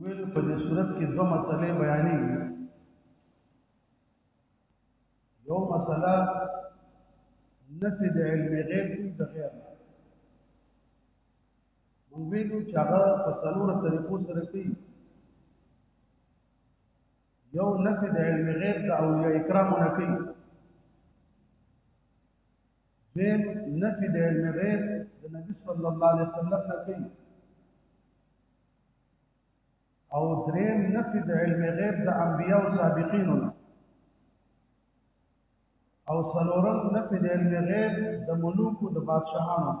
ویل په دې صورت کې دوه مسلې بیانېږي یو مسله نفي د علم غیب د غیر موږ ویلو چې هغه په څلور طریقو سره کوي یو نفي د علم غیب د اولیاء کرامو نه کوي دیم نفی د علم غیب د نبی صلی الله علیه وسلم نه کوي او دریم نفی د علم غیب د انبیا او سابقینو نه او سلورم نفی د علم غیب د ملوک او د بادشاهانو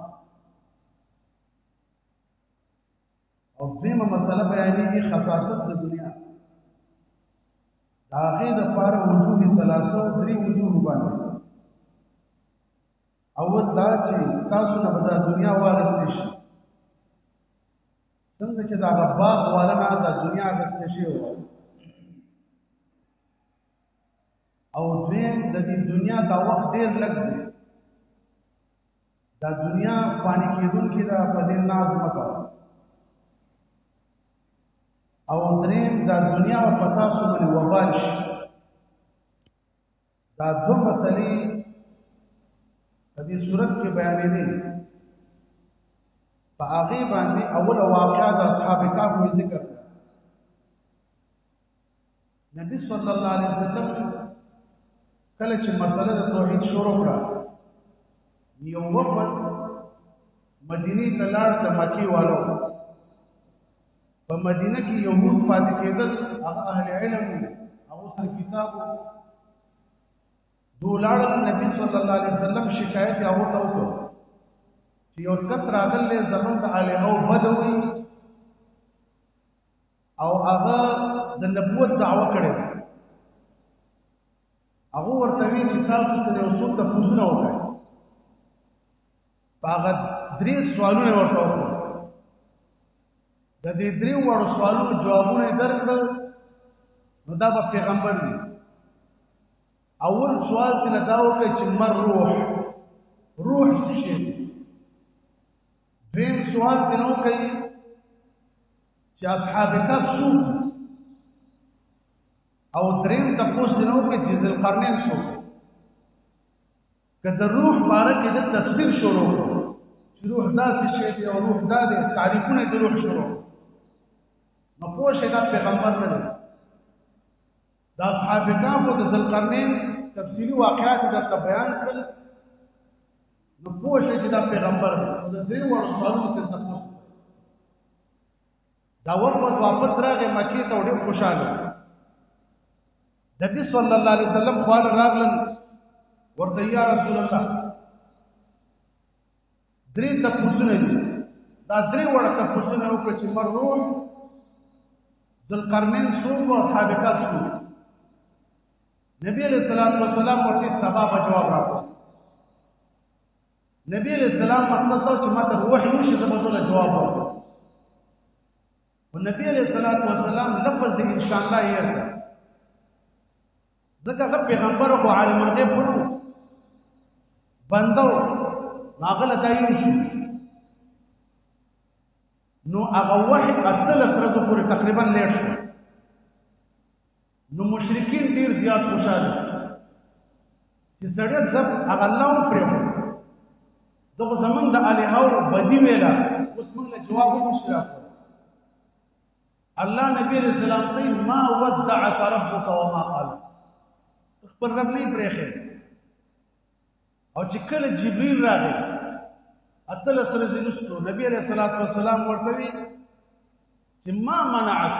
او دیمه مسله بیانېږي خصاصت د دنیا دا غي د پار وجوه ثلاثه درې وجوه باندې اول دا چې تاسو نه بدا دنیا واغستې شي څنګه چې دا باغ والا نه دا دنیا غستې شي او دوی د دې دنیا دا وخت ډیر لږ دی دا دنیا فانی کېدونکې ده په دې ناز مه کوه او دریم دا دنیا او په تاسو باندې وبال شي دا دوه مسلې په دې صورت کې بیانې دي په هغه باندې اول واقعات اصحاب کهف ذکر نبی صلی الله علیه وسلم کله چې مسله د توحید شروع کړه یو وفد مدینه ته لاړ د مکی والو په مدینه کې یهود پاتې کېدل هغه اهل علم او سر کتاب دولار نبی صلی الله علیه وسلم شکایت یې هغه ته وکړ چې یو کتر راغلی زمونږ علی او بدوي او هغه د نبوت دعوه کړې هغه ورته وی چې تاسو ته یو څو ته پوښتنه وکړئ هغه درې سوالونه ورته وکړ د دې درې وړو سوالونو جوابونه درکړل نو دا به پیغمبر دی اول سوال ته نه دا وکړي چې مر روح روح څه شي دویم سوال ته نو کوي چې اصحاب کف سو او دریم تاسو دینو کې چې ذل قرنین سو کله روح باره کې د تفسیر شروع چې روح داسې شی دی او روح دا دی تعریفونه د روح شروع نو پوه شئ دا پیغمبر نه د اصحاب کهف او د ذلقرنین تفصیلی واقعات درته بیان کړل نو پوه شئ چې دا پیغمبر دی نو د دې وړ سوالونو ته تاسو دا ورپد واپس راغی مکی ته ډېر خوشاله نبی صلی الله علیه وسلم خو راغلل ورته یا رسول الله درې تپوسونه دي دا درې وړه تپوسونه وکړي چې مر روح ذوالقرنین څوک او اصحاب کهف څوک نبی علیہ الصلوۃ والسلام ورته سبا په جواب راکړ نبی علیہ السلام مطلب دا چې ماته روح نشي زموږ جواب ورکړ او نبی علیہ الصلوۃ والسلام لفظ ان شاء الله یې ځکه غو پیغمبر او عالم الغیب ورو بندو ناغله دایو شو نو هغه واحد اصل سره د پورې تقریبا لیر شو نو مشرکین ډیر زیات خوشاله چې سړی ځب هغه الله پرې دغه زمونږ د الهو بدی ویلا اوس موږ له جواب وشو الله نبی علیہ السلام ته ما ودعك ربك وما قال خبر رب نه پرېخه او چې کله جبريل راغی اتل سره زینستو نبی علیہ الصلوۃ والسلام ورته وی چې ما منعك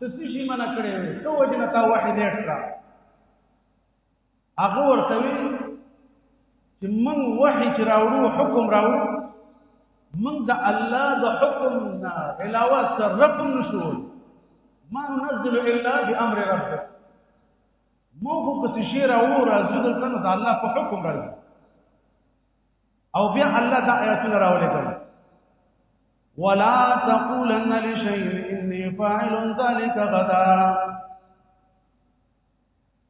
تسشي منع کړې وې تو وجنتا واحد اټرا هغه ورته وی چې موږ وحی چې راوړو حکم راوړو موږ د الله د حکم نه علاوه سرب نشو ما ننزل الا بامر ربک مو خو پس شی راوړو راځو دلته د الله په حکم راځو او بیا الله دا آیاتونه راولې کړل ولا تقولن لشيء اني فاعل ذلك غدا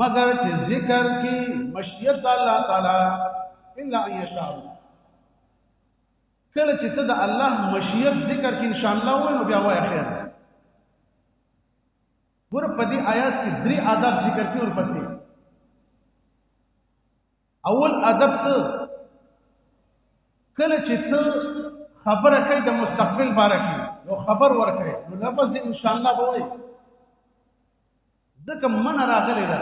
مگر چې ذکر کی مشیت الله تعالی الا ان یشاء کله چې ته د الله مشیت ذکر کی ان شاء الله وای نو بیا وای خیر ور په دې آیات کې درې آداب ذکر کی ورپسې اول ادب ته کله چې ته خبره کوي د مستقبل باره کې نو خبر ورکړي نو لفظ ان شاء الله به وایي ځکه من راغلی ده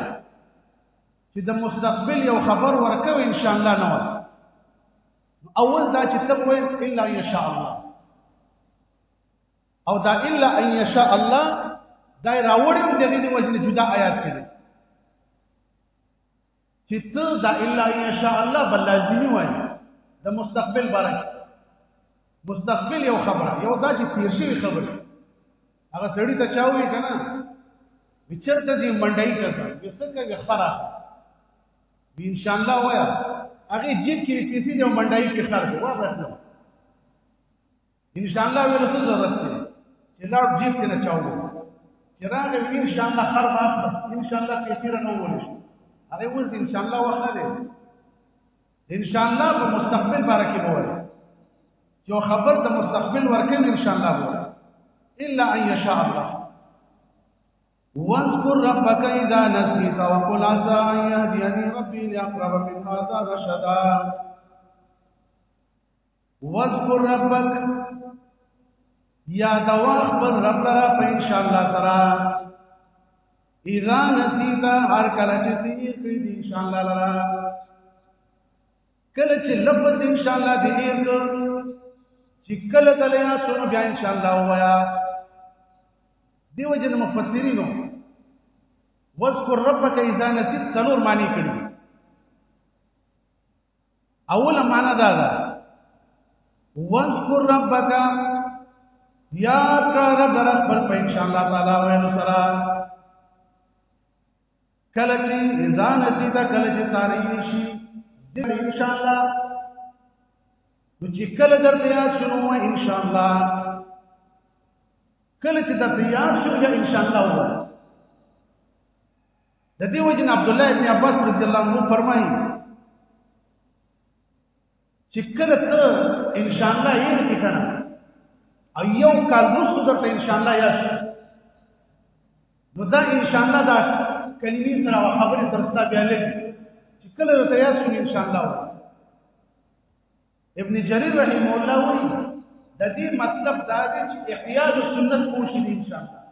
چې د مستقبل یو خبر ورکو ان شاء الله نو اول دا چې ته وایې الا ان شاء الله او دا الا ان شاء الله دا راوړم دغه د وجه جدا آیات کې چې ته دا الا ان شاء الله بل لازمي وای د مستقبل باره مستقبل یو خبره یو دا چې تیر شي خبره هغه سړی ته چاوي کنه وچرته دې منډای کړه یسکه یې خرا ان شاء الله وایا هغه جیب کې پیسې دې منډای کې خرج واه ان شاء الله ویل څه ضرورت دی چې لاړ جیب کې نه چاو چې راغی ان شاء الله خر واخله ان شاء الله پیسې را نه وړي هغه ول ان شاء الله واخله ان شاء الله په مستقبل باره کې وایي یو خبر د مستقبل ورکه ان شاء الله وایي الا ان يشاء الله واذكر ربك اذا نسيت وقل عسى ان يهديني ربي لاقرب من هذا رشدا واذکر ربک یا دوا خپل رب لرا په ان شاء الله تعالی اذا نسیت هر کله چې دې کې دې ان شاء الله لرا کله چې لفظ ان شاء الله دې یې کړ چې کله کله یا سونو بیا ان شاء الله وایا دیو جن مفسرینو واذکر ربک اذا نسیت څلور معنی کړی اوله معنا دا ده واذكر ربك یا کا رب در خپل په ان شاء الله تعالی وینو سره کله چې اذا نسیت کله چې تاریخ شي ان شاء الله نو چې کله درته یاد شنو و ان شاء الله کله چې درته یاد شو یا ان شاء الله د دې وجه عبد الله ابن عباس رضی الله عنه فرمایي چې کله ته ان شاء الله یې کې کنه او یو کال وروسته درته ان شاء الله یاش نو دا ان شاء الله دا کلمې سره او خبرې سره ستا بیا لګي چې کله ته یاش ان شاء الله ابن جرير رحمه الله وی د دې مطلب دا دی چې احیاء السنت کوشش ان شاء الله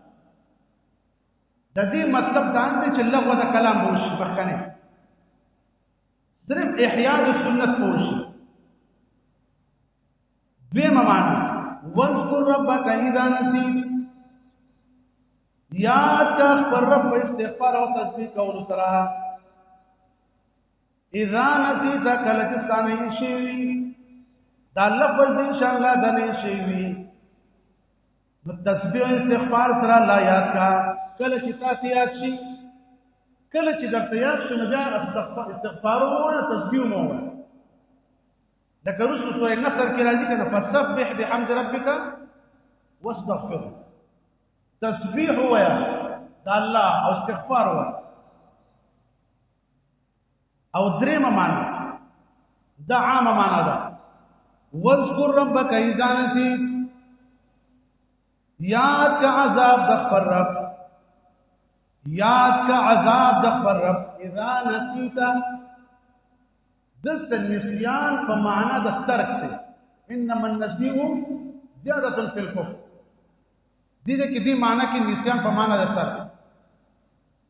د دې مطلب دا دی چې لغوه د کلام به وشي بخنه صرف احیاء د سنت به وشي دویمه معنا واذكر ربك اذا نسيت یا تخبر رب استغفار او تسبیح کول سره اذا نسيت کله چې ستانه شي دا لفظ ان شاء الله د نه شي نو تسبیح استغفار سره الله یاد کا کله چې تاسو یاد شي کله چې درته یاد شي نو بیا استغفار ووایه تسبیح مو ووایه لکه رسو سورې نصر کې راځي کنه فسبح بحمد ربک واستغفر تسبیح ووایه د الله او استغفار ووایه او درې معنا دا عامه معنا ده واذكر ربك اذا نسيت یاد کا عذاب د خبر رب یاد کا عذاب د خبر رب اذا نسيت دلته نسيان په معنا د ترک دی انما النسيء زیاده فی الکفر دې دې کې دې معنا کې نسيان په معنا د ترک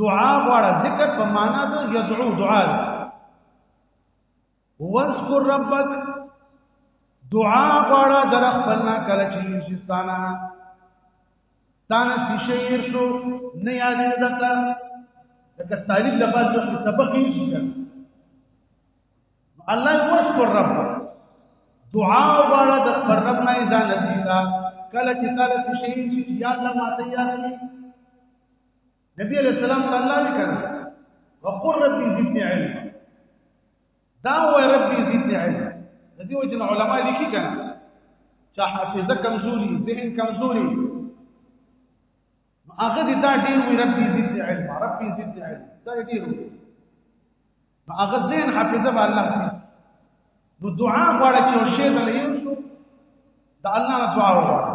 دعا غواړه ذکر په معنا د يدعو دعا واذكر ربك دعا غواړه در خپلنا کله چې یوسستانه تانه شیر شو نه یاد نه دتا لکه طالب لپاره چې سبق یې شي الله واذكر ربك دعا غواړه د خپل رب نه ځان نصیب کله چې تعالی شیر شي یا الله ماته یاد نبی علیہ السلام ته الله وی کړه وقر ربي زدني علم دا و ربي زدني علم دې وجه علماء لیکي کړه چې حافظه کمزوري ذهن کمزوري هغه دې دا ډیر وی ربي زدني علم ربي زدني علم دا ډیر وی هغه ذهن حافظه به الله سي نو دعا غواړي چې شی دلې یو شو دا الله نه دعا وغواړي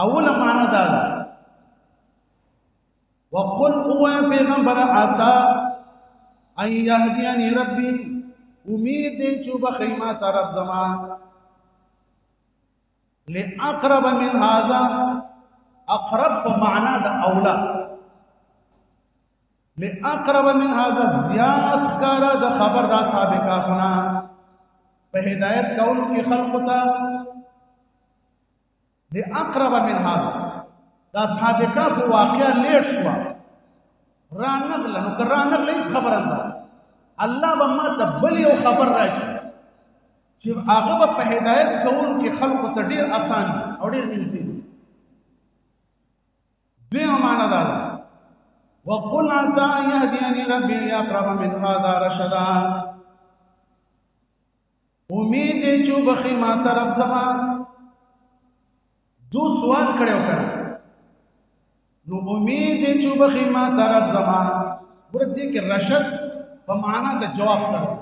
اول معنا دا ده وقل هو پیغمبر عطا ان يهديني ربي امید دې چې بخیمه طرف زما لاقرب من هذا اقرب په معنا د اولا لاقرب من هذا زیات کار د خبر دا سابقا سنا په هدایت کول کې خلق ته دی اقرب من هذا دا صادقه په واقعا لیټ شو را نغل نو کرا نغل هیڅ خبره نه الله به ما ته بل یو خبر راکړي چې هغه په هدایت کول کې خلکو ته ډیر آسان او ډیر نږدې دی معنا دا ده وقل عسى ان يهديني ربي لاقرب من هذا رشدا امید دې چې وبخي ما طرف زما دو سوال کړو کړه نو امید دې چې وبخي ما طرف زما ورته کې رشد په معنا د جواب سره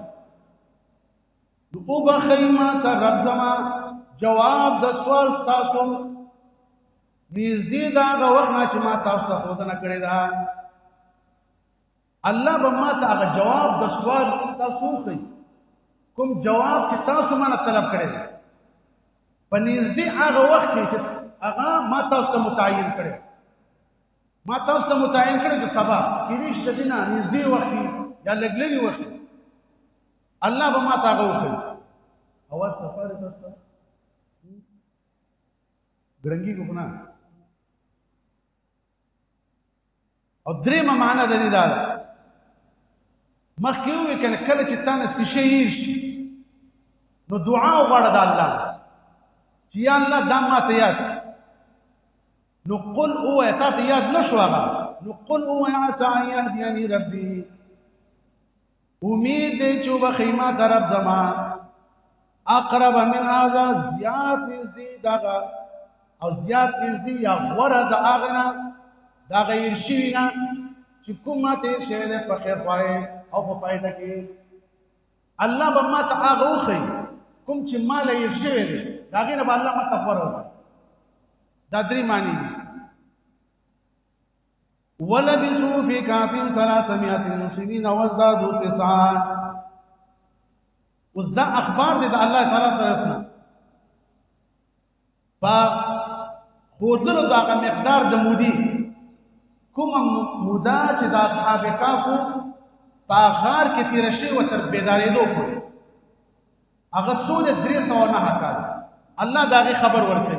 نو وبخي ما طرف زما جواب د سوال تاسو نږدې دا غوښنه چې ما تاسو ته خودنه کړې ده الله به ما ته هغه جواب د سوال تاسو خي کوم جواب چې تاسو مانه طلب کړی دی په نږدې هغه وخت کې چې هغه ما تاسو ته متعین کړی ما تاسو ته متعین کړی چې سبا کېږي چې دینه نږدې وخت یا لګلګي وخت الله به ما ته هغه وخی او سفر تاسو ګرنګي کو نه او درې معنا د دې دا ده مخکې وې کنه کله چې تانه څه شي شي نو دعا وغواړه د الله چې یا الله دا ما ته یاد نو قل او تا ته یاد نشو هغه نو قل او عسى ان يهديني ربي امید دې چې وبخې ما ته رب زما اقرب من هذا زیات نزدې دغه او زیات نزدې یا غوره د هغه نه دا غیر شي نه چې کومه ته شی له په خیر پای او په فائدہ کې الله به ما ته هغه وخی کوم چې مال یې شوی دی دا غیر به الله ما ته فرو دا درې معنی دي ولبثوا في كهف ثلاثمائة سنين وازدادوا تسعا اوس دا اخبار دي د الله تعالی طرفنا په خودلو دا مقدار د مودي کوم مودا چې د اصحاب کافو په غار کې تیر شي او تر بیدارېدو پورې هغه څو د 309 کال الله دا غي خبر ورکړي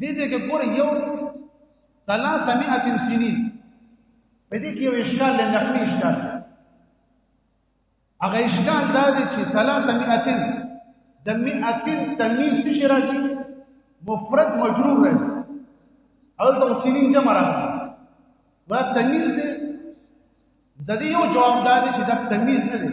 دې دې کې ګور یو کلا سمعت سنین په دې کې یو اشکال دی نحوی اشکال هغه اشکال دا دی چې کلا سمعت د مئات تمیز څه راځي مفرد مجرور راځي او ته سنین جمع راځي دا تمیز دی د دې یو جواب دا دی چې دا تمیز نه دی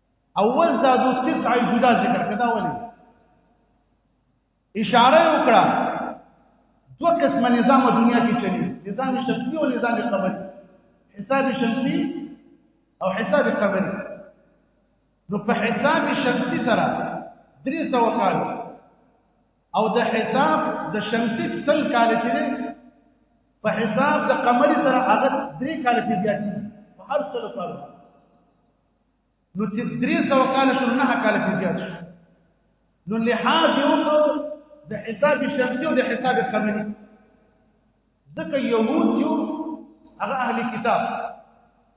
اول زادو تسع جدا ذکر کدا ولې اشاره وکړه دو قسم نظام دنیا کې چلی نظام شمسی او نظام قمری حساب شمسی او حساب قمری نو په حساب شمسی سره 300 کال او د حساب د شمسی تل کال چې په حساب د قمری سره هغه 3 کال کې بیا په هر څه سره نو چې درې سوه کاله شو نهه کاله پرې زیات شو نو لحاظ یې وکړو د حساب شمسي او د حساب قمري ځکه یهود چې هغه اهل کتاب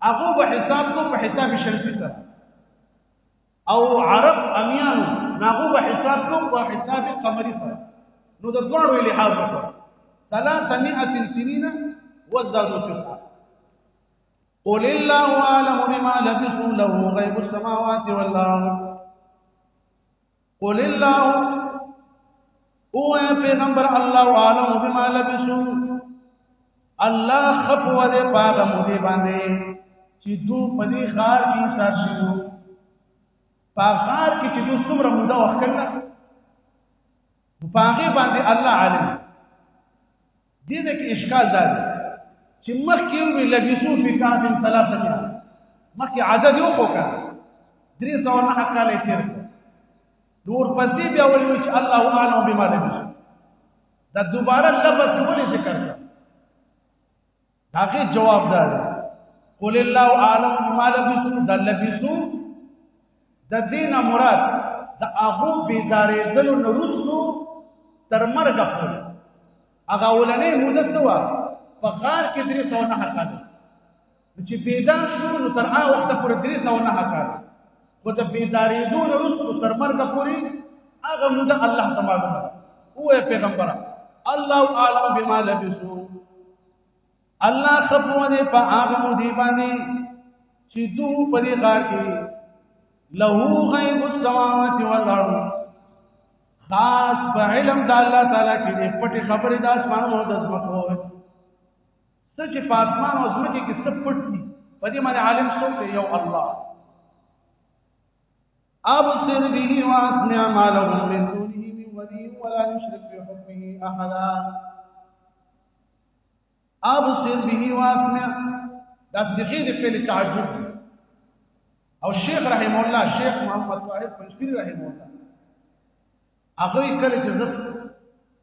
هغه به حساب کو په حساب شمسي سره او عرب امیان ناغو به حساب کو په حساب قمري سره نو د دواړو لحاظ وکړو ثلاثمائة سنين وازدادوا تسعة قل الله اعلم بما لبثوا له غيب السماوات والارض قل الله او اے پیغمبر الله عالم بما لبثوا الله خفوا دے پاغه مودي باندې چې دو پدې خار کې انسان شو پاغار کې چې دو څومره موده وخت کړه پاغه باندې الله عالم دې دې کې اشکال دا دی چې مخکې وی لبسو فی کهف ثلاثه کړه مخکې عدد یو خو کړه درې سو نه کال یې تیر نور پسې بیا ویل چې الله اعلم بما لبسو دا دوباره لبس ولې ذکر کړ هغه جواب ده قل الله اعلم ما لبسو د لبسو د دینه مراد د هغه بیزارې دلو نرسو تر مرګ پورې هغه ولنې مدت وا په غار کې درې سو نه حقا چې پیدا شو نو تر هغه وخت پورې درې سو نه حقا خو د بیزارې دلو نرسو تر مرګ پورې هغه مدت الله تعالی هو پیغمبره الله اعلم بما لبسو الله خپونه په هغه مودي باندې چې دوه په دې غار کې له غیب السماوات والارض خاص په علم د الله تعالی کې دې پټې خبرې د اسمان او د زمکو څه چې په اسمان او زمکو کې څه پټ دي په دې باندې عالم څوک دی یو الله ابصر به واسمع ما له من دونه من ولي ولا يشرك بحكمه احدا ابصر به واسمع دا صيغه د فعل تعجب او شیخ رحم الله شیخ محمد طاهر پنځپیر رحم الله هغه کله چې زه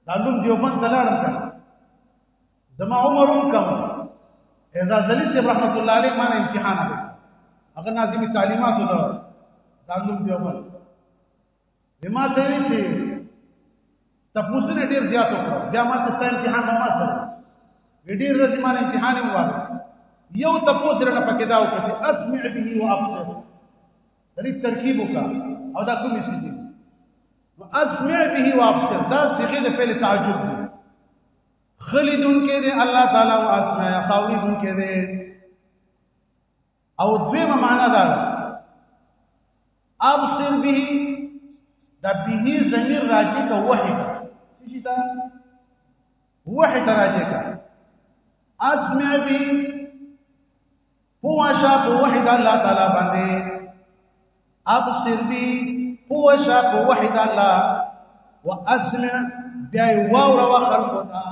دالوم دیوبند تلاړم کړ زما عمر هم کم اذا زلیت رحمت الله علیه ما امتحان هغه هغه ناظم تعلیمات دا دالوم دیوبند ما ته وی چې تاسو نه ډیر زیات وکړو بیا ما ته ستاسو امتحان نه ما سره ډیر ورځې ما امتحان ووال یو تاسو سره نه پکې دا وکړي اسمع به او ابصر دې ترکیب وکړه او دا کومې څه دي اسمع به او ابصر دا صيغه د فعل تعجب دي خلیدون کې دې الله تعالی او اسمع خاوریدون کې دې او دویمه معنا دا ده ابصر به دا به ضمیر راځي ته وحی ته شي دا وحی ته راځي کا اسمع به هو شاف وحی الله تعالی باندې ابصر بي هو شاق وحد الله واسمع بیا واور او خلقنا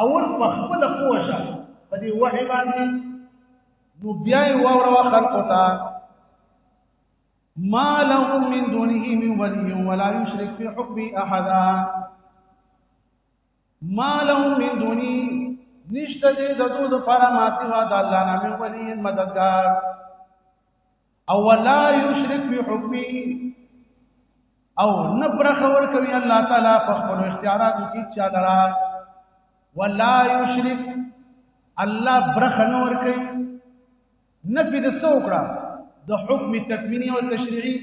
اول په خپل قوه شه په دې وحي باندې نو بیا واور او خلقنا ما لهم من دونه من ولي ولا يشرك في حكمه احدا ما لهم من دونه نشته دې د دوه لپاره ماتي وا د الله نامه ولي مددگار او ولا یشرک بحکمه او نه برخه ور کوي الله تعالی په خپل اختیاراتو کې چا لرا ولا یشرک الله برخه نه ور کوي نه په دې څوکړه د حکم تکوینی او تشریعی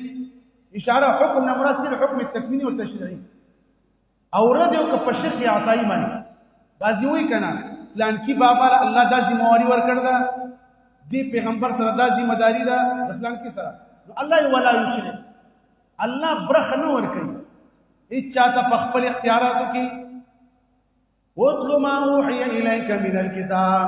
اشاره حکم نه مراد حکم تکوینی او تشریعی او رد یو په شیخ عطای باندې بازی وای کنه پلان کی بابا له الله د ذمہ واری ورکړ دا دی پیغمبر سره د ذمہ داری دا پلان کی سره نو الله ولا یشرک الله برخ نه ور کوي هیڅ چاته په خپل اختیاراتو کې وَاتْلُ مَا أُوحِيَ إِلَيْكَ مِنَ الْكِتَابِ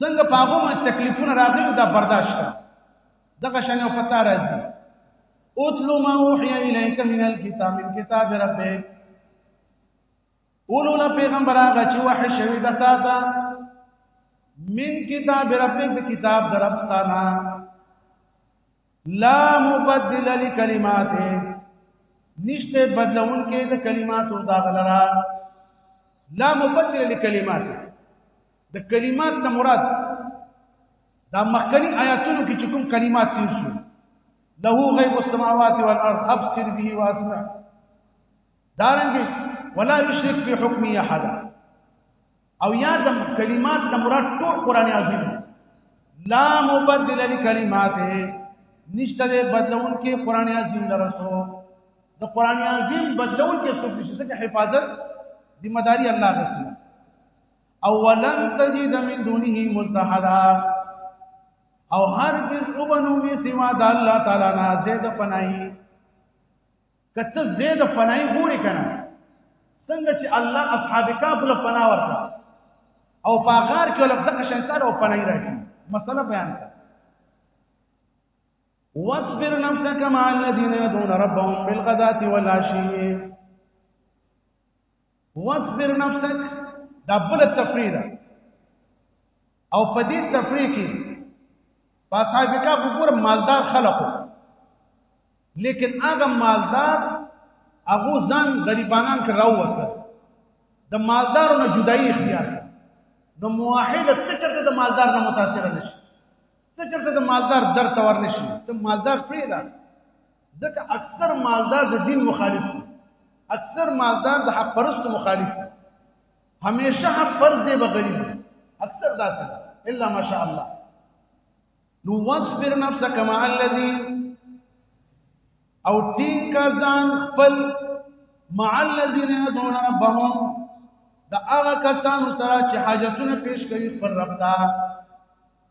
څنګه په هغه باندې تکلیفونه راغلي دا برداشت کړه دغه شان یو پتا راځي اتلو ما اوحي الیک من الكتاب من کتاب ربک اولو لا پیغمبر هغه چې وحی شوی د تا ته من کتاب ربک د کتاب در ربستانا لا مبدل لکلماته نشته بدلون کې د کلماتو دا غلرا لا مبدل لکلماته د کلمات نه مراد دا مخکنی آیاتونو کې چې کوم کلمات تیر شو له غیب السماوات والارض ابصر به واسمع دارنګ ولا یشرک فی حکم احد او یا د کلمات نه مراد ټول قران عظیم لا مبدل لکلماته نشته بدلون کې قران عظیم درسو د قران عظیم بدلون کې څه څه حفاظت ذمہ داری الله رسول او ولن تجد من دونه ملتحدا او هر کس وبنو می سوا د الله تعالی نه زید پنای کته زید پنای غوړي کنه څنګه چې الله اصحاب کهف له پنا ورکړه او په غار کې له دغه شیطان او پنای راکړي مسله بیان کړه واصبر نفسك مع الذين يدعون ربهم بالغداة والعشي واصبر نفسك دا بل تفریح ده او په دې تفریح کې په سابقه په پور مالدار خلقو لیکن هغه مالدار هغه ځان غریبانان کې راووته د مالدارو نه جدایي اختیار نو موحد څه چرته د مالدار نه متاثر نشي څه چرته د مالدار درته ورنشي ته مالدار پرې ده ځکه اکثر مالدار د دین مخالف دي اکثر مالدار د حق پرست مخالف دي همیشه حق فرض دی به غریب اکثر داسې الا ماشاء الله نو واصبر نفسك مع الذي او ټینګ ځان خپل مع الذين يدعون ربهم دا هغه کسانو سره چې حاجتونه پیش کوي پر رب ته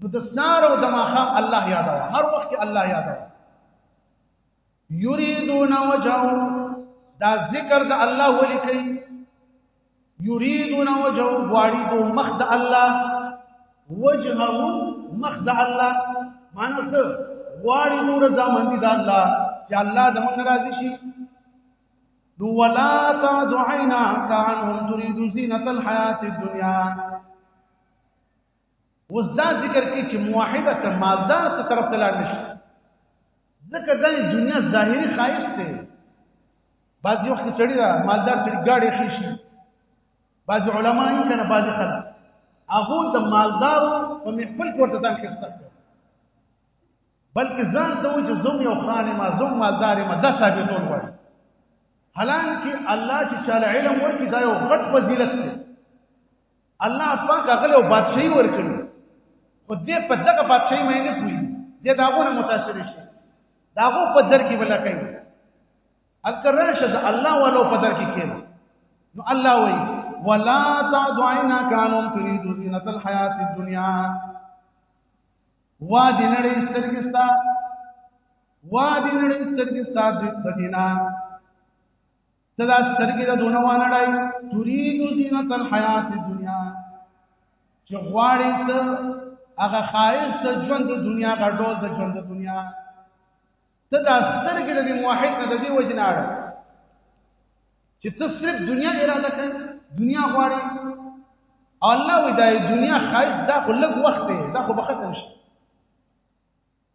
نو د سار او د ماخام الله یادو هر وخت الله یادو یریدون وجهو دا ذکر د الله ولي کوي یریدون وجهو غواړي دو مخ د الله وجهو مخ د الله معنی څه غواړي نور ځامن دي د الله چې الله د مونږ راضي شي نو ولا تعد عيناك عنهم تريد زينة الحياة الدنيا اوس دا ذکر کې چې موحده ته مالدار ته طرف ته لاړ نشي ځکه دا دنیا ظاهري خواهش دی بعض وخت چړي دا مالدار چړي گاډي خيشي بعض علما یې کنه بعض خلک هغه د مالدار په خپل کوټه ځان خسته بلکې ځان ته وایي چې زم یو خان ما زم مالدار ما دا ثابتول وایي حالانکه الله چې چاله علم ورکړي دا یو غټ فضیلت دی الله پاک هغه له بادشاہي ورکړي خو دې په دغه بادشاہي مې نه کوي دې داغونه متاثر شي داغو په در کې ولا کوي اکر راشه د الله ولو په در کې کېنه نو الله وایي ولا تعدعنا كانوا تريد زينة الحياة الدنيا وا دې نړۍ سترګستا وا دې نړۍ سترګستا د دینه ته دا سترګې د دونه وانړای تريد زینت الحیات دنیا چې غواړي ته هغه خایس د ژوند د دنیا غډول د ژوند د دنیا ته دا سترګې د موحد نه د دې وجناړ چې ته صرف دنیا اراده کوي دنیا غواړي الله وی دا دنیا خایس دا خو لږ وخت دی دا خو بختم شي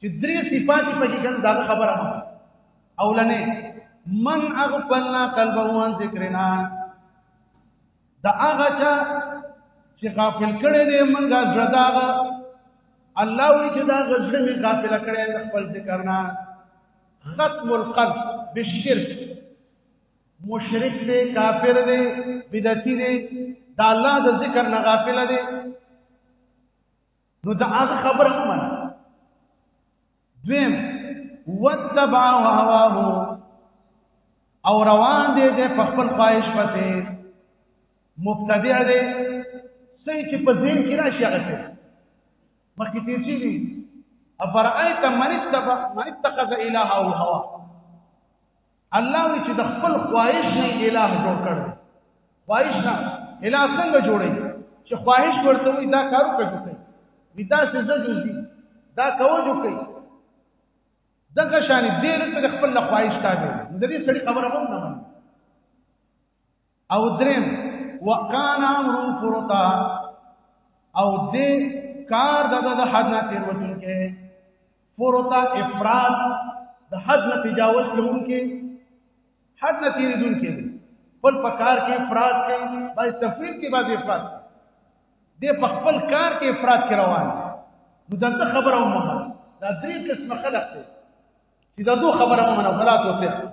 چې درې صفات په کې ګل دا خبره ما اولنې من اغفلنا قلبه عن ذکرنا دا هغه چا چې غافل کړي دي منګه زړداغه الله وی چې دا غزړه می غافل کړي د خپل ذکر نه ختم القلب بالشرك مشرک دی کافر دی بدعتي دی دا الله د ذکر نه غافل دی نو دا هغه خبره هم نه دویم وتبع هواه او روان دی د خپل خواهش پته مبتدع دی سې چې په ذهن کې راشي هغه څه مخکې تیر شي دي افرایت من اتبع من اتخذ الهه هوا الله وی چې د خپل خواهش نه الٰه جوړ کړ خواهش نه الٰه څنګه جوړي چې خواهش ورته وي دا کار کوي وی دا څه جزوي دا کوجو کوي دغه شان دې ته خپل خواهش تابع د دې سړي خبره هم نه مانی او دریم وکانا امرو فرطا او دې کار د د حد نه تیر وځون کې فرطا افراد د حد نه تجاوز کوون کې حد نه تیر دون کې پر پکار کې افراد کې باندې تفرید کې باندې افراد دې په خپل کار کې افراد کې روان نو دغه خبره ومه دا درې قسم خلق دي چې دا دوه خبره ومنه غلط وته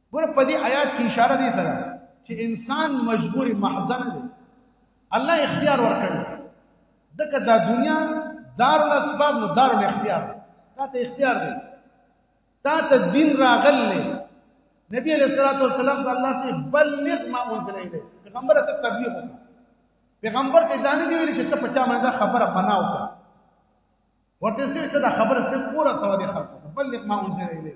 ګور په دې آیات کې اشاره دې سره چې انسان مجبور محزن دی الله اختیار ورکړي دغه د دنیا دار الاسباب نو دار الاختیار دا ته اختیار دی دا ته دین راغلی نبی علیہ الصلوۃ والسلام صلی الله علیه وسلم بلغ ما انزل الیه پیغمبر ته تبلیغ وکړه پیغمبر ته ځان دی ویل چې ته پچا باندې خبره بنا وکړه ورته څه ته خبره څه پوره ته ودی خلکو بلغ ما انزل الیه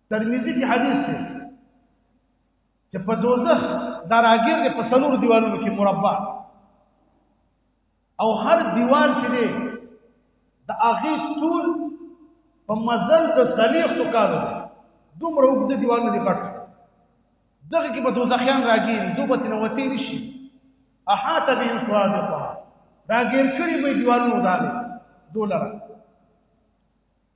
ترمذی کې حدیث دی چې په دوزخ دا راګیر دی په څلور دیوالونو کې مربع او هر دیوال چې دی د هغه ټول په مزل د صلیخ تو کارو دومره وګړي دیوال نه دی کټ دغه کې په دوزخیان راګیر دوه په تنوتی نشي احاط به انصادقه راګیر کړي به دیوالونو دالې دولره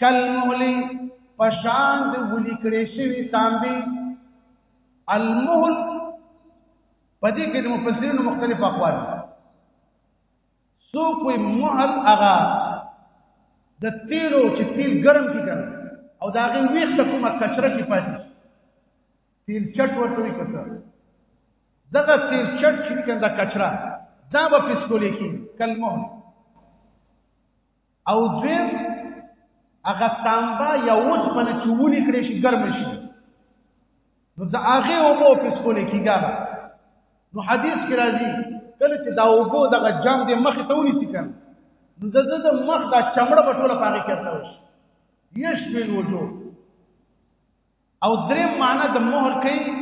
کلمهلی پشان د ولي کړې شوی تانبي المهل پدې کې د مفسرینو مختلف اقوال سو کوئی مهل هغه د تیلو چې تیل ګرم کی ګرم او دا غي ویخ ته کومه کچره کې پاتې تیل چټ ورته وي کته دغه تیل چټ چې کنده کچره دا به پسکولې کی کلمهل او دویم هغه تانبا یا اوس باندې چې ونی کړی شي ګرم شي نو د هغه اوبو په سکول کې ګاله نو حدیث کې راځي کله چې دا اوبو دغه جام د مخ ته ونی سکن نو د د مخ دا چمړه په ټوله پاره کې راځي یش په وجو او درې معنی د مهر کوي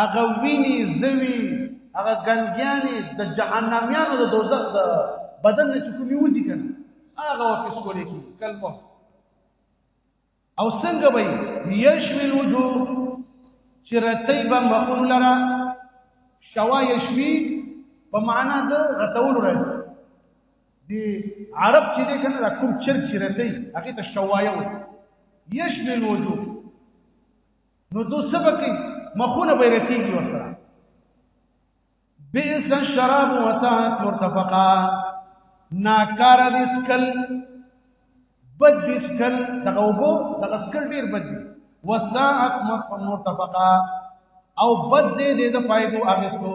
هغه ویني زوی هغه ګنګیانې د جهنميانو د دوزخ د بدن نه چکمي ودی کنه هغه واپس کولې کی کلمه او څنګه به یشوی الوجوه چې رتی به مخون لره شوا یشوی په معنا د رتول راځي دی عرب چې دی کنه دا کوم چرګ چې رسي هغه ته شوایه وي یشمل الوجوه نو دو سبکې مخونه به رسیږي ورسره بئس الشراب وساعت مرتفقا ناکار دې سکل بد دې سکل دغه وبو دغه سکل ډیر بد دي وساعت مرتفقا او بد دې دې د فائدو اغستو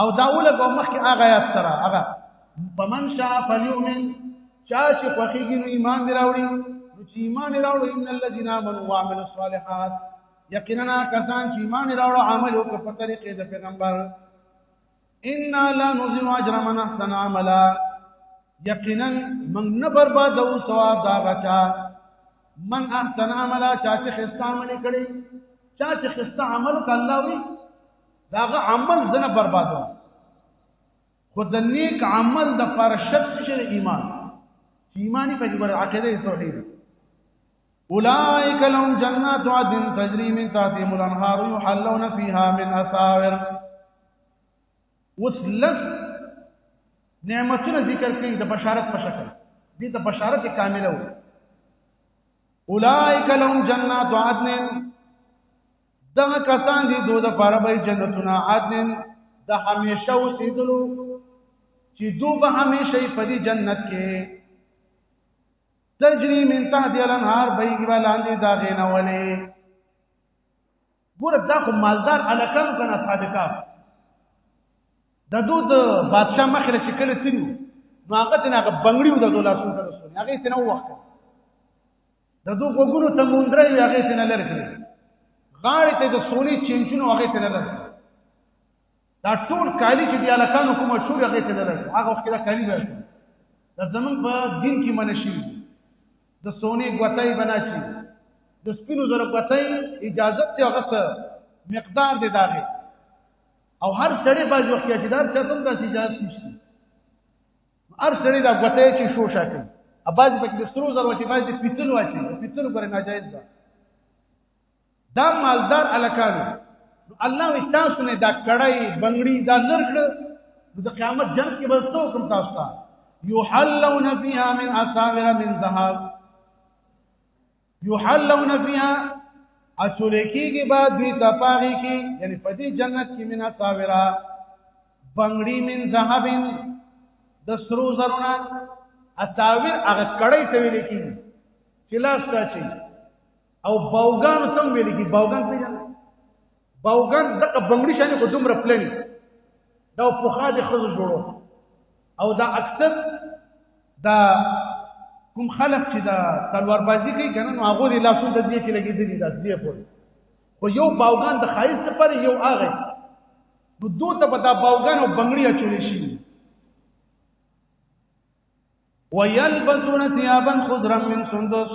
او دا ولګو مخکې هغه یا سره هغه فمن شاء فليؤمن چا چې خوخيږي نو ایمان دی راوړي نو چې ایمان راوړي ان الذين امنوا وعملوا الصالحات یقینا کسان چې ایمان راوړو عمل وکړ په طریقې د پیغمبر ان لا نضيع اجر من احسن عملا یقینا من نه برباد او ثواب دا غچا من احسن عملا چا چې خسته عمل کړي چا چې خسته عمل کړي داغه عمل زنه بربادو خو د نیک عمل د پر شرط چې ایمان چې ایمانی په جوړه عقیده توحید اولائک لهم جنات عدن تجری من تحتهم الانهار يحلون فيها من اساور وسلس نعمتونه ذکر کړي د بشارت په شکل دي د بشارت کامله وي اولائک لهم جنات عدن دغه کسان دي دوی د پاره به جنتونه عدن د همیشه اوسېدلو چې دوی به همیشه په دې جنت کې تجری من تحت الانهار بهږي ولاندې دا غینه ولې ګور دا خو مالدار الکان کنه صادقا د دوی د بادشاہ مخره چې کله تینو نو هغه تنه بنگړیو د دوی لاسونو ته رسول هغه تنه وخت د دوه غوګونو ته مونډرې وی هغه ته نه لری کړی غاړې ته د سولې چنچونو هغه ته نه لری دا ټول کالی چې دی الکانو کوم شور هغه ته نه لری هغه وخت دا کالی به د زمون په دین کې منشي د سونې غوتای بناشي د سپینو زره غوتای اجازه ته هغه څه مقدار دی داغه او هر سړی باندې وخت کې چې دا څه څنګه اجازه نشته هر سړی دا غټه چې شو شاکي اباز پکې د سترو زر وچی باز د پیتل وچی د پیتل پر ناجایز ده دا مالدار الکان نو الله وی تاسو نه دا کړای بنگړي دا نر کړ نو د قیامت جنت کې بس تو کوم تاسو ته یحلون فیها من اساور من ذهب یحلون فیها اچولیکیږي با دوی ته پاغي کې یعنی په دې جنت کې مینا ساورا بنگړي من ذهبین د سرو زرونه اساور هغه کړی ته ویل کی چې لاس ته چی او باوګان تم ویل کی باوګان پیژنه باوګان دغه بنگړي شانه خو دومره پلني دا په خاله خزو جوړو او دا اکثر دا کوم خلک چې دا تلوار بازی کوي کنه نو هغه لري لاسو د دې کې لګیدلی دا دې پورې خو یو باوغان د خایست پر یو هغه نو دوه ته په دا باوغان او بنگړی اچول شي ويلبسون ثيابا خضرا من سندس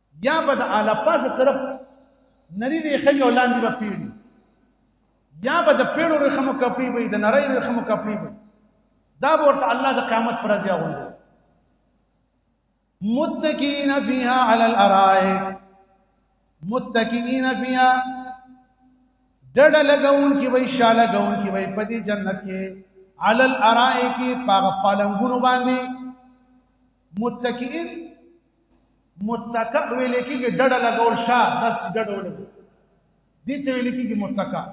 یا به د اعلی پاسه طرف نری ریخه یو لاندې به پیړي یا به د پیړو ریخه مو کپړي وي د نری ریخه مو کپړي وي دا ورته الله د قیامت پر ځای غونډي متکین فیها علی الارائک متکین فیها ډډ لګون کی وای شاله لګون کی وای په دې جنت کې علی الارائک پاغ پالنګونو باندې متکئین متکا ویل کېږي ډډه لګول شا داس ډډه ولګي دې ته ویل کېږي متکا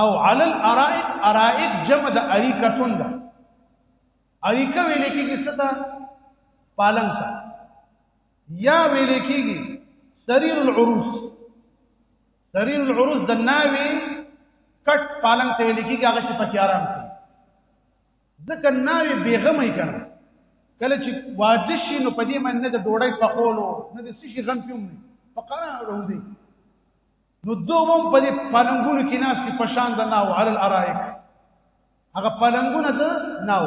او علی الارائک ارائک جمع د اریکتون ده اریکه ویل کېږي ستا پالنګ تا یا ویل کېږي سریر العروس سریر العروس د ناوی کټ پالنګ ته ویل کېږي هغه چې پکې آرام کوي ځکه ناوی بیغمه یې کړه کله چې واده شي نو په دې باندې د ډوړی په خولو نه د سشي غم پیوم نه په قرار روزي نو دوم په دې پلنګونو کې ناس په شان د ناو عل الارائک هغه پلنګونه د ناو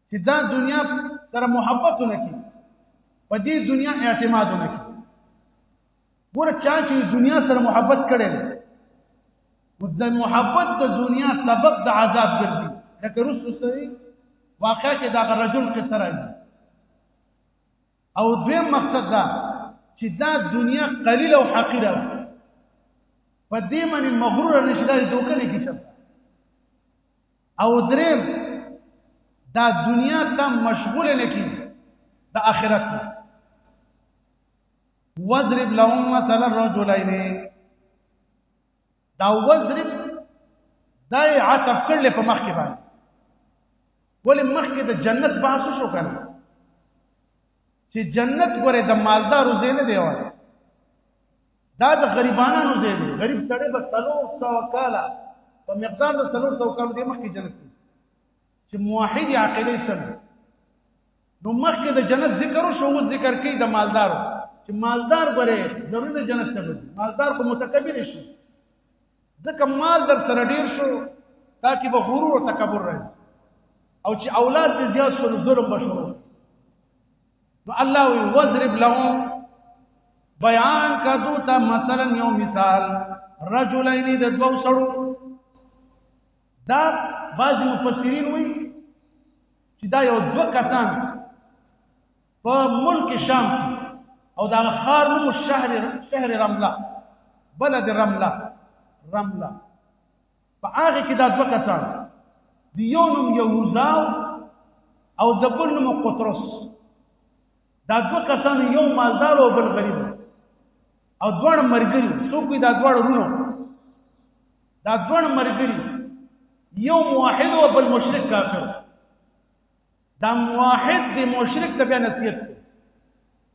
چې دا دنیا سره محبت نه کی په دې دنیا اعتماد نه کی ګور چا چې دنیا سره محبت کړي او د محبت د دنیا سبب د عذاب ګرځي لکه رسول سره واقعا کې دا رجل کې سره او دویم مقصد دا چې دا دنیا قلیل او حقیره په دې باندې مغرور نشي دا دوکه نه کیږي او دریم دا دنیا ته مشغول نه کی د آخرت وضرب لهم مثل الرجلين دا وضرب دا عطف کړل په مخ کې باندې ولې مخ کې د جنت بحث شو کنه چې جنت ګوره د مالدارو زینه دی وره دا د غریبانو ځای دی غریب سړی به څلور سوه کاله په مقدار د څلور سوه کالو دې مخکې جنت کې چې موحد عقیده سم نو مخکې د جنت ذکر شو او ذکر کې د مالدارو چې مالدار بره ضرور د جنت ته ځي مالدار خو متکبر شي ځکه مال در سره ډیر شو تاکي به غرور او تکبر راځي او چې اولاد دې زیات شول ظلم بشرو نو الله وی وضرب لهم بیان کا دوتا مثلا یو مثال رجلین د دوو سړو دا بعض مفسرین وی چې دا یو دو کسان په ملک شام او دا خار نو شهر شهر رمله بلد رمله رمله په هغه کې دا دوه کسان دی یو نوم یوزا او د بل نوم قطرس دا دوه کسان یو مالدار او بل غریب او دوړ مرګري څوک دا دوړ رونو دا دوړ مرګري یو موحد او بل مشرک کافر دا موحد دی مشرک ته بیا نصیحت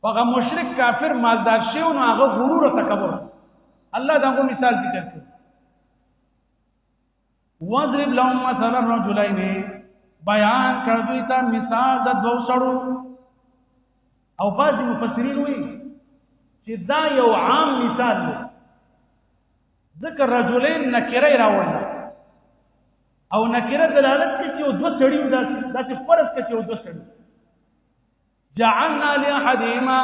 هغه مشرک کافر مالدار شي او هغه غرور او تکبر الله دا کوم مثال ذکر کړ وضرب لهم مثلا الرجلين بیان کړ دوی ته مثال د دوو سړو او بعض مفسرین وی چې دا یو عام مثال دی ذکر رجلین نکره راوړل او نکره دلالت کوي چې دوه سړي داسې داسې فرض کوي چې دوه سړي جعلنا لاحدهما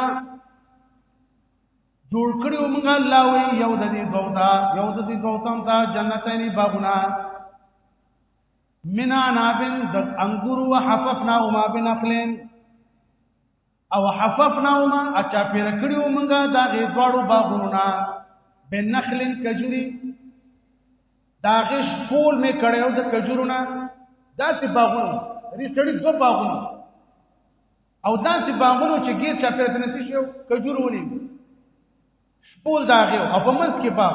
جوړ کړو موږ الله وی یو د دې دوتا یو د دې دوتم ته جنتین باغونه من عنابن د انګور او حففنا او ما بنخلین او حففناهما اچا پیر کړیو مونږه دا غي دواړو باغونو نه بنخلن کجوري دا غش پول می کړیو د کجورو نه داسې باغونو دې سړي دو باغونو او داسې باغونو چې غیر چا پیر تنه شي کجورو ونی شپول دا غي او په منځ کې باغ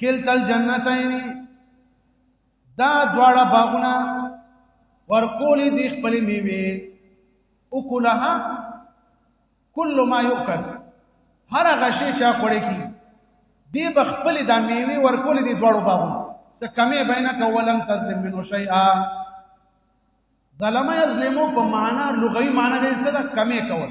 کلتا الجنتین دا دواړه باغونه ورکولې دي خپل میوه او کلها کل ما یؤکل هر غشي چا خوړې کی دی بخپل د میوه ورکولې دي دواړو باغونه ته کمې بینه کولم تظلم منو شیئا ظلم یظلمو په معنا لغوي معنا دې څه ده کمې کول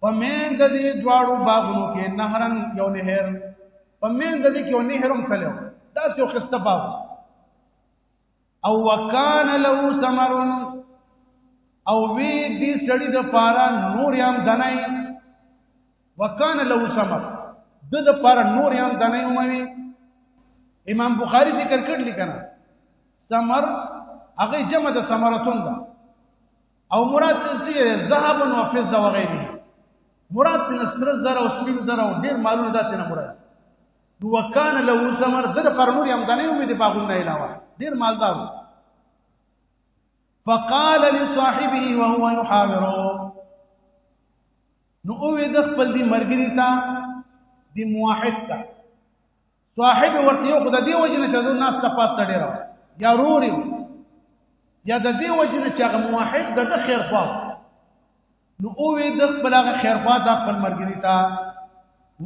په مین د دې دواړو باغونو کې نهرن یو نهر په مین د دې کې یو نهرم تلو دا یو خسته باغ او وکان له ثمر او وی دې سړی د پارا نور یام دنای وکان له ثمر د د پارا نور یام دنای وموي امام بخاری ذکر کړل کنا ثمر هغه جمع د ثمرتون ده او مراد تسیر ذهب و فضه و غیره مراد تن سر زر او سپین زر او ډیر مالونه داسې نه مراد نو وکان له زمر زر پر نور هم دنه وې د باغونه علاوه ډیر مالدار فقال لصاحبه وهو يحاوره نو او د خپل دی مرګری ته دی موحد ته صاحب ورته یو خدای دی وجنه چې زو ناس ته پات تړي راو یا روري یا د دې وجنه چې هغه موحد د خیر خوا نو او وی د خپل هغه خیر خوا د خپل مرګري تا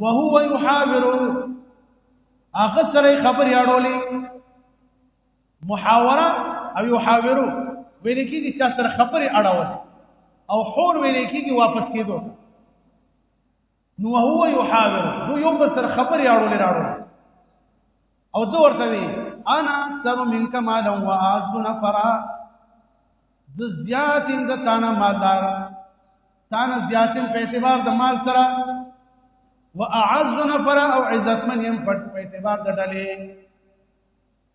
وهو يحاور هغه سره خبر یاړولې محاوره او يحاورو ویل کېږي چې سره خبرې اړول او حور ویل کېږي واپس کېدو نو هو يحاور نو یو بل سره خبرې اړولې راړو او زه ورته وی انا اکثر منك مالا واعز نفرا ز زیات اند تانا مالدار تانا زیات په اعتبار د مال سره واعز نفرا او عزت من يم په اعتبار د ډلې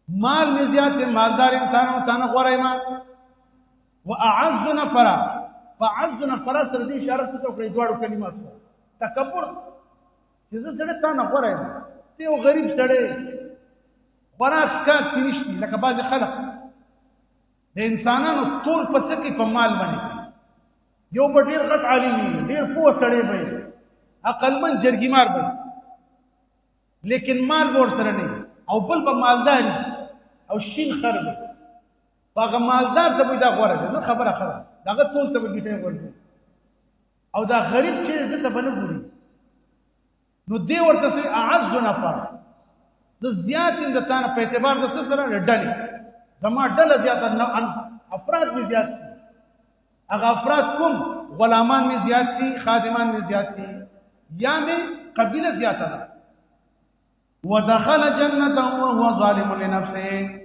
مال می زیات دی مالدار انسانانو ته نه غوړی ما و اعز نفرا فعز نفرا سره دې اشاره څه کړې دواړو کلمات تکبر چې زه سره تا نه غوړی ما ته یو غریب سړی خوراک کا تنشتي لکه باز خلک د انسانانو ټول په څه کې په مال باندې یو په ډیر غټ عالم ډیر پوه سړی وي عقلمن جرګیمار وي لیکن مال ور سره نه او بل په مالدار او شین خر دی هغه مالدار ته به دا غوړه نه خبره خره داغه ټول ته به دې غوړه او دا غریب چې دې ته بنه ګوري نو دې ورته سي اعز نفر د زیات د تانه په اعتبار د سره ډلې زما ډله زیات نه افراد زیات هغه افراد کوم غلامان می زیات دي خادمان می زیات دي یا می قبیله زیاته ده ودخل جنته وهو ظالم لنفسه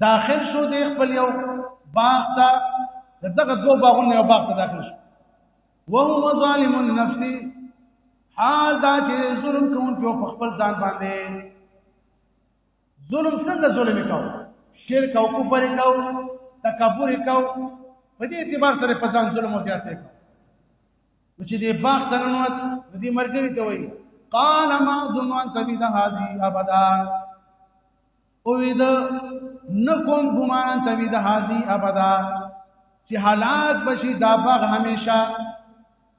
داخل شو د خپل یو باغ ته دغه دوه باغونه یو باغ ته داخل شو وهو ظالم لنفسه حال دا چې ظلم کوونکی په خپل ځان باندې ظلم څنګه ظلم کو شرک او کفر کو تکبر کو په دې اعتبار سره په ځان ظلم او زیات کو چې دې باغ تنوت دې مرګري ته وایي قال ما ظنوان سبيد هذه ابدا او اذا نکوم ګمان سبيد هذه ابدا چې حالات بشي دا باغ هميشه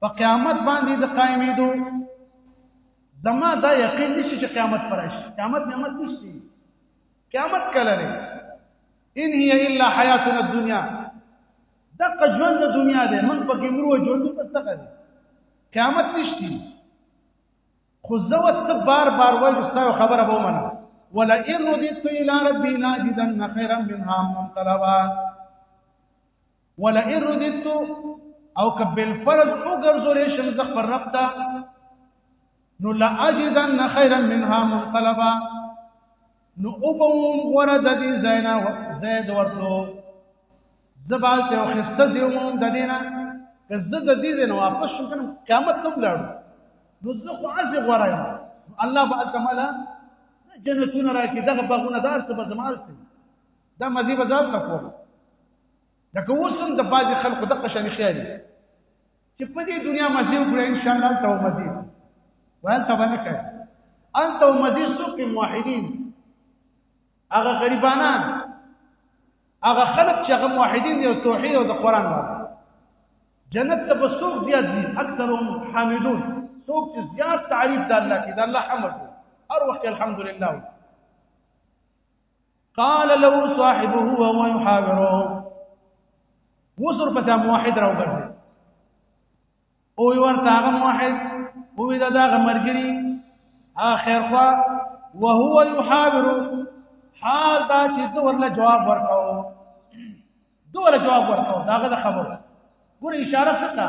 په قیامت باندې د قائمېدو زما دا یقین نشي چې قیامت پر راشي قیامت نعمت نشي قیامت کله دی ان هي الا حیاتنا الدنیا دا قجوان د دنیا دی من پکې مرو ژوند ته څه قیامت نشي خو زه ته بار بار وایي چې خبره به ومنه ولئن رددت الى ربي لاجدن خيرا منها منقلبا ولا اردت او کبل فرض او ګرځولې شم ز خپل رب ته نو لا اجدن خيرا منها منقلبا نو اوبوم غره د دې زینا زید ورتلو زبال ته خسته دی موم د دینه که زه د دې نه واپس شم کنه قیامت ته ولاړ نو زه خو عز غره یم الله به اکمله جنتونه راکې دغه باغونه دار څه به زمار سي دا مزي به ځار تکو لکه اوس هم د بعضې خلکو دغه شانې خیال چې په دې دنیا مزې وکړه انشاءالله هلته به مزې و هلته به نه کوې هلته به مزې څوک دي موحدین هغه غریبانان هغه خلک چې هغه موحدین دي او توحید او د قرآن وایي جنت ته به څوک زیات دي اکثرهم حامدون څوک چې زیات تعریف د الله کوي د الله حمد هر وخت الحمدلله قال له صاحبه وهو يحاوره وسر پتا موحد راو ګرځي او یور تاغه موحد او دا داغه مرګري اخر خوا وهو يحاور حال دا چې تو ورله جواب ورکاو دوله جواب ورکاو داغه د خبره ګور اشاره شته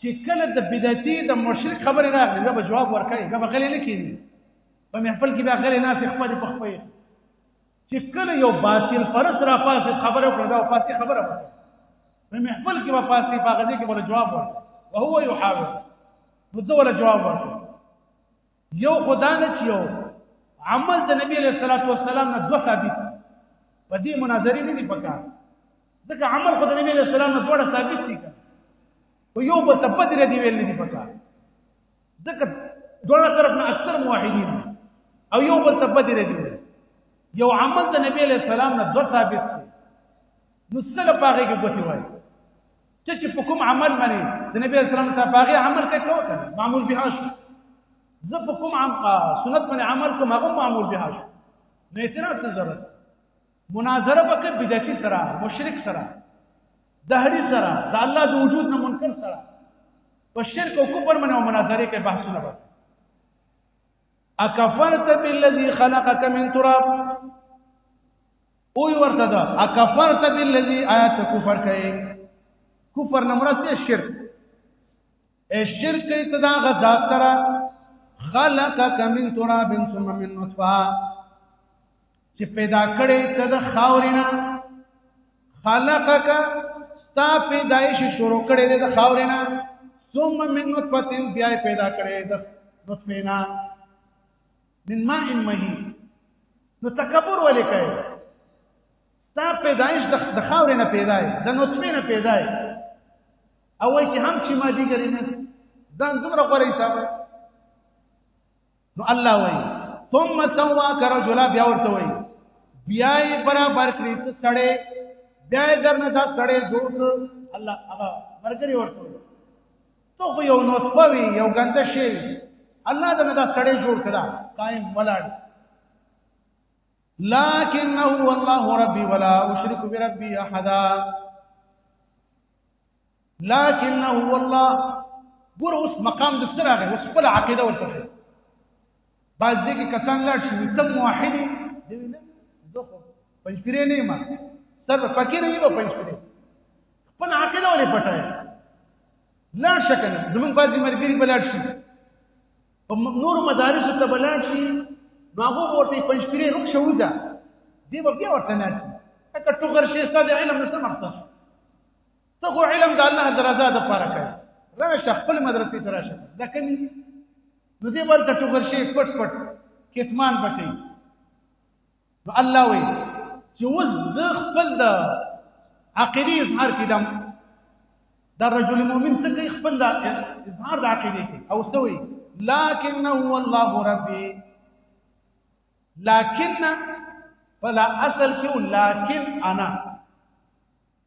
چې کله د بدعتي د مشرک خبره راغله به جواب ورکړي به غلې نه کیږي په محفل کې بیا غلې ناس خپل په خپل چې کله یو باطل پرس را پاسې خبره کړه دا پاسې خبره وکړه په محفل کې په پاسې په غزه کې بل جواب ورکړ او هو یحاول نو دا ولا جواب ورکړ یو خدا نه چیو عمل د نبی له صلوات و سلام نه دوه ثابت په دې مناظرې نه دی پکار ځکه عمل خو د نبی له سلام نه دوه ثابت دي او یو په تپدره دی ویل نه دی پکار ځکه دواړه طرف نه اکثر موحدین او یو بل ته بدې ردي وي یو عمل د نبی علیہ السلام نه دوه ثابت دی نو سره پاغه کې ګوتی وای چې چې په کوم عمل باندې د نبی علیہ السلام ته پاغه عمل کوي کوه کنه معمول به شو زه په کوم سنت باندې عمل کوم هغه معمول به شو نو اعتراض ته ضرورت مناظره وکړه بدعتي سره مشرک سره دهری سره د الله د وجود نه منکر سره په شرک او کفر باندې مناظره کې بحثونه وکړه اکفرت بالذي خلقك من تراب او ورته دا اکفرت بالذي آیات کفر کوي کفر نه مراد شرک اے شرک کوي تدا غزا کرا خلقك من تراب ثم من نطفه چې پیدا کړې ته د خاورینا خلقک ستا پیدایش شروع کړې د خاورینا ثم من نطفه بیا پیدا کړې د نطفه نه من ماء مهین نو تکبر ولې کوي ستا پیدایش د خاورینا پیدا دی د نطفه نه پیدا دی او چې هم چې ما دي ګرینه ځان دومره غوړې حساب نو الله وایي ثم سوا کرو جلا بیا ورته وایي بیا یې برابر کړی ته سړې بیا یې درنه دا سړې جوړ الله هغه مرګري ورته ته خو یو نطفه وي یو ګنده شی الله دې دا سړې جوړ کړه قائم ولاړ لكنه والله ربي ولا اشرك بربي احدا لكنه والله ګور اوس مقام د سره راغی اوس خپل عقیده ورته شي بعض دې کې کسان لاړ شي تم واحد دی نه زه خو پنځپیرې نه ما سر فقیر یې په پنځپیرې خپل عقیده ولې پټه لاړ شکنه زمونږ بعضی مرګري بلاړ شي په نور مدارس ته بلاړ شي نو هغه ورته پنځپیرې رخ شو ده دی بیا ورته نه اکه ټوګر شي ستاسو علم نشته مرسته ته خو علم د الله درزا د پاره کوي راشه خپل مدرسې ته راشه دا کمی نو دې ورته ټوګر شي پټ پټ کتمان پټي نو الله وي چې وز د خپل د عقیده اظهار کړم دا رجل مؤمن څه کوي خپل د اظهار د عقیده کوي او سوي لكن هو الله ربي لكن فلا اصل کې لكن انا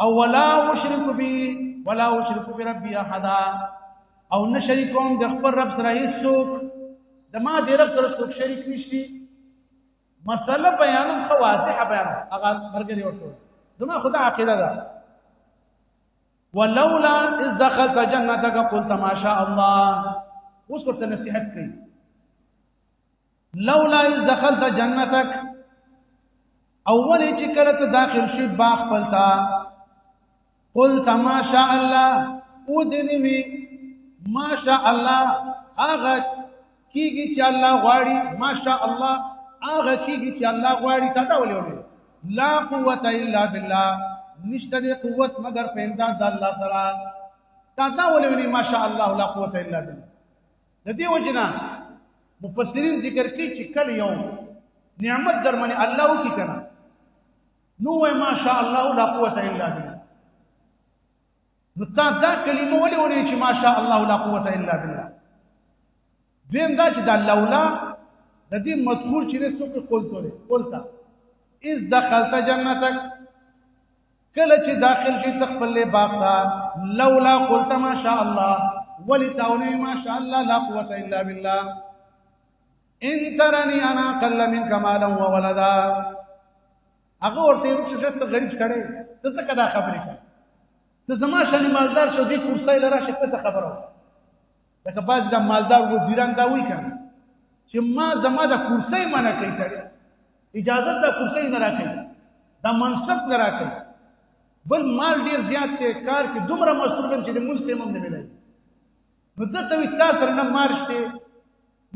او ولا اشرک بی ولا اشرک بربی احد او نه شریکوم د خپل رب سره هیڅ څوک د ما د رب سره څوک شریک نشتی مسله بیان خو واضحه بیان هغه مرګري ورته زما خدا عقیده ده ولولا اذ دخلت جنتك قلت ما شاء الله اوس ورته نصيحت کوي لولا اذ دخلت جنتك اول چې کله ته داخل شې باغ خپلتا قلت ما شاء الله او دې وی ما شاء الله هغه کیږي چې الله غواړي ما شاء الله هغه کیږي چې الله غواړي تا دا ولې وړي لا قوت الا بالله نشته دې قوت مگر په امداد الله سره تا دا ولې وړي ما شاء الله لا قوت الا بالله د دې وجنا مفسرین ذکر کوي چې کله یو نعمت در باندې الله وکي کنه نو وای ما شاء الله لا قوت الا بالله نو تا دا کلمه ولې ولې چې ما شاء الله لا قوت الا بالله دین دا چې دا لولا د دې مذکور چې څوک قلت له قلت اذ دخلت جنتك کله چې داخل شي تخپل باغ ته لولا قلت ما شاء الله ولتاوني ما شاء الله لا قوه الا بالله ان ترني انا قل منك مالا وولدا هغه ورته یو څه ته غریب کړي ته څه کدا خبرې کړې ته زما شنه مالدار شو دې فرصه لرا شپه ته خبرو لکه باز د مالدار وزیران دا وایي کنه چې ما زما د کرسۍ منع کوي سړی اجازه د کرسۍ نه راکړي دا منصب نه راکړي بل مال ډیر زیات دی کار کې دومره مصروف یم چې د مونږ تیمم نه ملایي نو ځکه وي تاسو سره نه مارش دی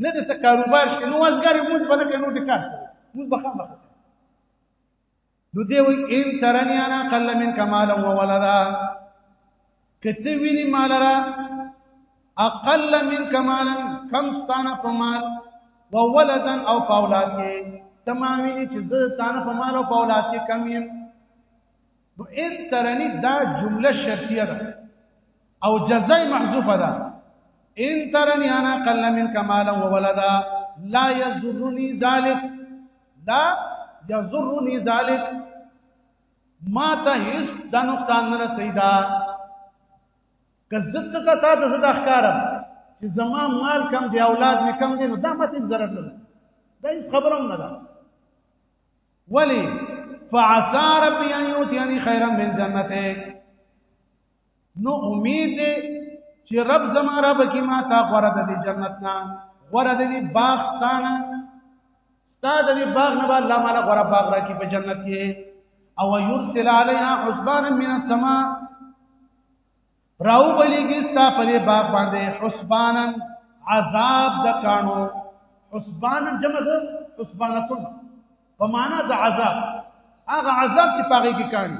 نه د کاروبار شته نو وزګار مونږ باندې نو د کار مونږ بخښه نو دی وی ان ترنی انا قل من کمالا و ولدا کته ویني مال را اقل من کمالا کم ستانه په مال و ولدا او په اولاد کې تمامینی چې زه ستانه په مال او په اولاد کې کم یم نو ان ترنی دا جمله شرطیه ده او جزای محذوفه ده ان ترنی انا قل من کمالا وولدا لا یزرنی ذالک لا یزرنی ذالک ما ته هیڅ د نقصان نه رسیدا که زت ته تا د زړه ښکارم چې زما مال کم دی اولاد مې کم دی نو دا ماته ضرر نه ده دا هیڅ خبره هم نه ده ولی فعسى ربي ان يؤتيني خيرا من جنته نو امید دی چې رب زما رب کې ما تا غوړه د جنت نه غوړه د باغ ستانه تا د دې باغ نه بعد الله مالا غره باغ راکی په جنت کې او یرسل علیها حسبانا من السماء راو بلیږي ستا په دې باغ باندې حسبانا عذاب د کانو حسبانا جمع ده حسبانا په معنا د عذاب هغه عذاب چې پاږي کې کاني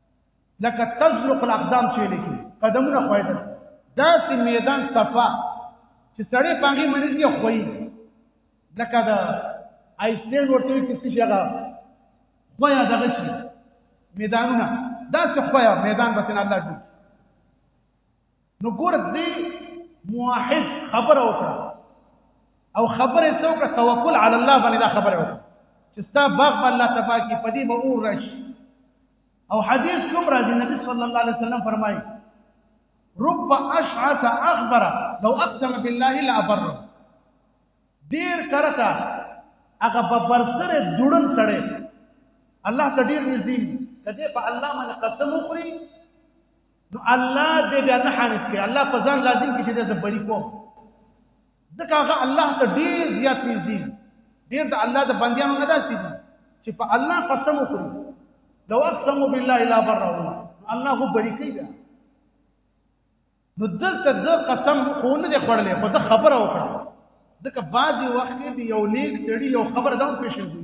لکه تزلق الاقدام چې لیکي قدمونه خوایدل دا سي میدان صفا چې سړی پاغي منځ کې خوې لکه دا آیسټین ورته کې څه شي هغه خویا دغه شي میدانونه دا څه خویا میدان به الله جوړ نو ګور دې موحد خبره وکړه او خبره څوک توکل علی الله باندې دا خبره وکړه چې ستا باغ الله تبارک په دې به اور راشي او حدیث کوم راځي نبی صلی الله علیه وسلم فرمایي رب اشعث اخبر لو اقسم بالله لا ابر ډیر کرتا هغه ببر سره جوړن سره الله ته ډیر نږدې کده په الله باندې قسم وخوري نو الله دې بیا نه حانس کوي الله په ځان لازم کې چې دې زبري کوم ځکه هغه الله ته ډیر زیات نږدې ډیر د الله د بندیانو نه داسې دي چې په الله قسم وخوري لو اقسم بالله لا بره الله الله هو بری کوي دا نو دلته د قسم خو نه دی خوړلې خو د خبره وکړه ځکه بعضې وخت کې یو نیک سړي یو خبره دا هم پېښېږي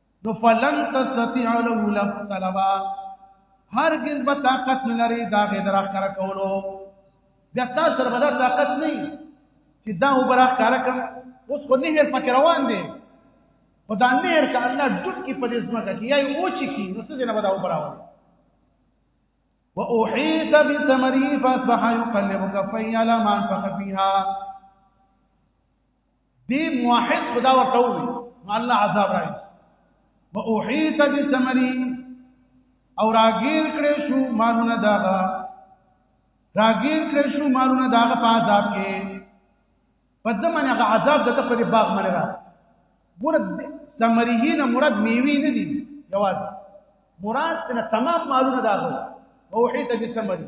نو فلن تستطيع له لف طلبا هرگز به طاقت نه لري دا غي درا کار کولو بیا تاسو سره به طاقت نه چې دا وبرا کار کړ اوس خو نهر پکې روان دی او دا نهر ته الله ډوب کې په دې ځمکه کې یای او چې کې نو څه نه به دا وبرا وایي وأحيط بثمره فأصبح يقلب كفيه على ما أنفق فيها دی موحد خدا ورته وي نو الله عذاب راځي واحيط بثمري او راګیر کړې شو مالونه داغه راګیر کړې شو مالونه داغه په عذاب کې په دمن هغه عذاب د تخری باغ منه را ګور ثمريهین مراد میوي نه دي جواز مراد نه تمام مالونه داغه واحيط بثمري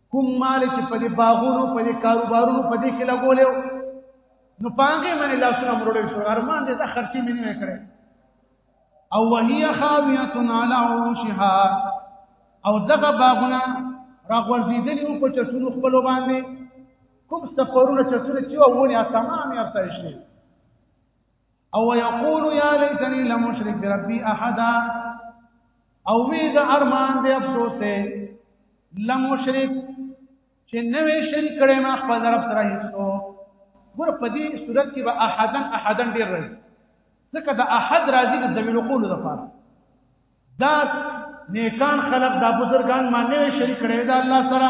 کوم مال چې په دې باغونو په دې کاروبارونو په دې کې لګولې نو پانګه باندې لاسونه مروړې شو ارمان دې ته خرچي مې نه کړې او وهي خاويه على عروشها او دغه باغونه راغورځېدل او په چتونو خپل باندې کوم سفرونه چتونه چې وونه اسمان یې ارتای شي او یقول یا لیتنی لم اشرک بربی احد او وی دا ارمان دې افسوس دې لم اشرک چې نوې شرک کړي ما خپل رب سره هیڅو ګور په دې صورت کې به احدن احدن ډیر راځي ځکه دا احد راځي د ذویل قول لپاره دا نیکان خلق دا بزرگان ما نوې شرک کړي دا الله سره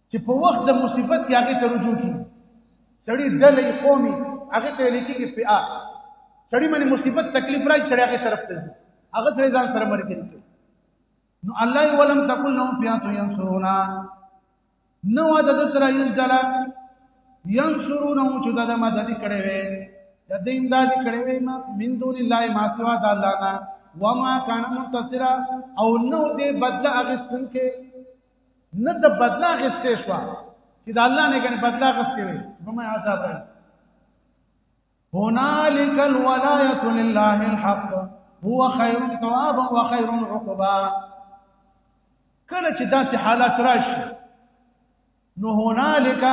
چې په وخت د مصیبت کې هغه ته رجوع کی سړی ډلې قومي هغه ته لیکي کې فئه سړی باندې مصیبت تکلیف راځي سړی هغه طرف ته هغه سړی ځان سره مرګ کوي نو الله ولم تقل لهم فئه ينصرونا نو دا د سره یو ځل ينصرونه چې دا د مدد کړي وي د دې امداد کړي وي ما من دون الله ما سوا د الله نه وما كان منتصرا او نو دې بدل اغستن کې نه د بدلا غستې شو چې د الله نه غني بدلا غستې وي بما عذاب دی هنالك الولايه لله الحق هو خير ثوابا وخير عقبا کله چې داسې حالات راشي نو هنالک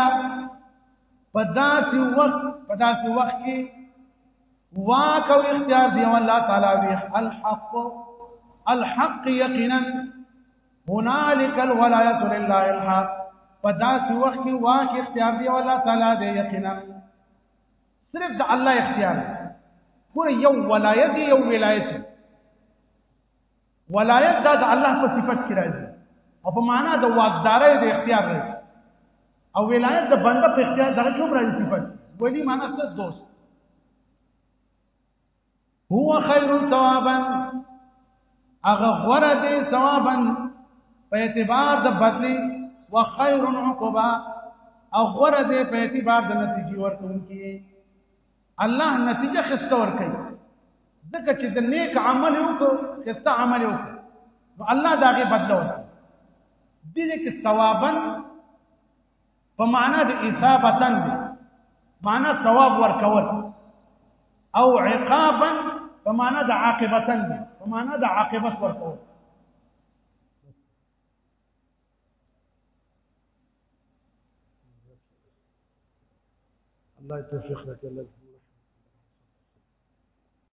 په داسې وخت په داسې وخت کې واک او اختیار دی الله تعالی وی الحق الحق یقینا هنالک الولایت لله الحق په داسې وخت کې واک اختیار دی الله تعالی دی یقینا صرف د الله اختیار ګوره یو ولایت یو ولایت ولایت دا د الله په صفت کې راځي او په معنا د واکدارۍ د اختیار راځي او ولایت د بنده په اختیار دغه کوم راځي صفت ولی معنا څه دوست هو خیر ثوابا هغه غره دی ثوابا په اعتبار د بدلی وخیر عقبا او غره دی په اعتبار د نتیجې ورکونکي الله نتیجه خسته ورکړي ځکه چې د نیک عمل وکړو خسته عمل وکړو نو الله دا غي بدل ورکړي دې کې ثوابا په معنا د اثابتن دی معنا ثواب ورکول او عقابا په معنا د عاقبتن دی په معنا د عاقبت ورکول الله يتوفق لك الله